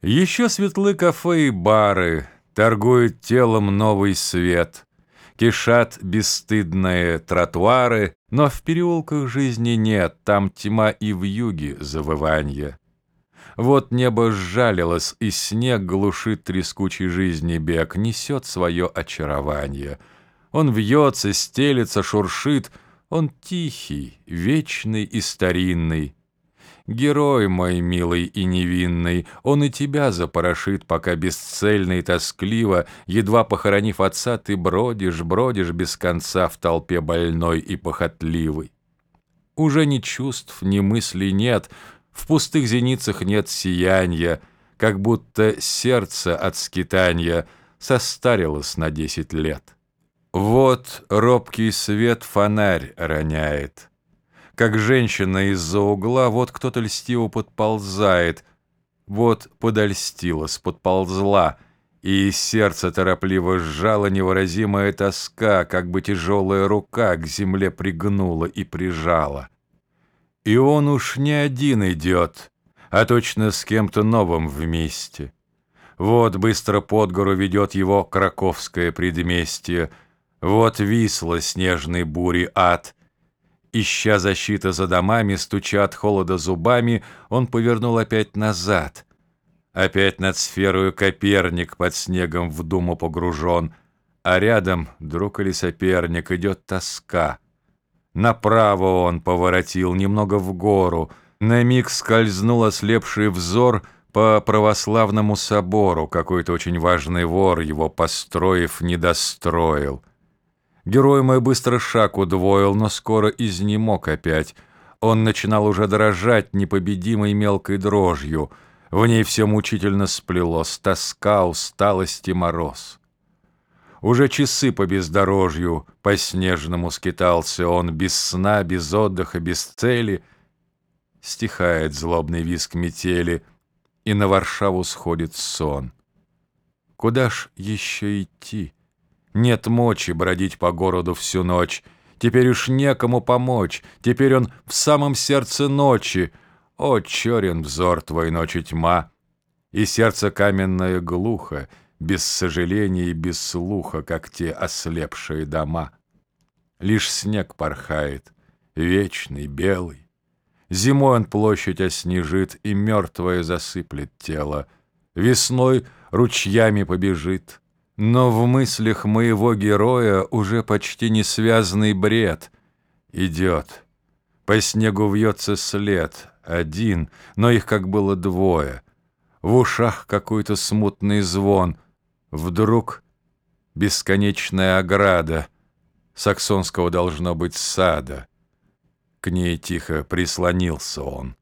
Еще светлы кафе и бары, Торгует телом новый свет. Кишат бесстыдные тротуары, Но в переулках жизни нет, Там тьма и в юге завыванье. Вот небо сжалилось, и снег Глушит трескучей жизни бег, Несет свое очарование. Он вьется, стелется, шуршит, Он тихий, вечный и старинный, Герой мой милый и невинный, он и тебя запорошит, пока бесцельно и тоскливо, едва похоронив отца, ты бродишь, бродишь без конца в толпе больной и похотливой. Уже ни чувств, ни мыслей нет, в пустых зеницах нет сияния, как будто сердце от скитания состарилось на десять лет. Вот робкий свет фонарь роняет — как женщина из-за угла, вот кто-то льстиво подползает, вот подольстилась, подползла, и сердце торопливо сжало невыразимая тоска, как бы тяжелая рука к земле пригнула и прижала. И он уж не один идет, а точно с кем-то новым вместе. Вот быстро под гору ведет его краковское предместье, вот висла снежной бури ад — Ища защиты за домами, стуча от холода зубами, он повернул опять назад. Опять над сферою Коперник под снегом в думу погружен, а рядом, друг или соперник, идет тоска. Направо он поворотил, немного в гору, на миг скользнул ослепший взор по православному собору, какой-то очень важный вор его, построив, недостроил. Герой мой быстро шаг удвоил, но скоро изнемог опять. Он начинал уже дрожать непобедимой мелкой дрожью. В ней все мучительно сплелось, тоска, усталость и мороз. Уже часы по бездорожью, по снежному скитался он, без сна, без отдыха, без цели. Стихает злобный виск метели, и на Варшаву сходит сон. Куда ж еще идти? Нет мочи бродить по городу всю ночь. Теперь уж некому помочь. Теперь он в самом сердце ночи. О, черен взор твой ночи тьма! И сердце каменное глухо, Без сожаления и без слуха, Как те ослепшие дома. Лишь снег порхает, вечный, белый. Зимой он площадь оснежит И мертвое засыплет тело. Весной ручьями побежит — но в мыслях моего героя уже почти не связанный бред идет. По снегу вьется след, один, но их как было двое. В ушах какой-то смутный звон. Вдруг бесконечная ограда Саксонского должно быть сада. К ней тихо прислонился он.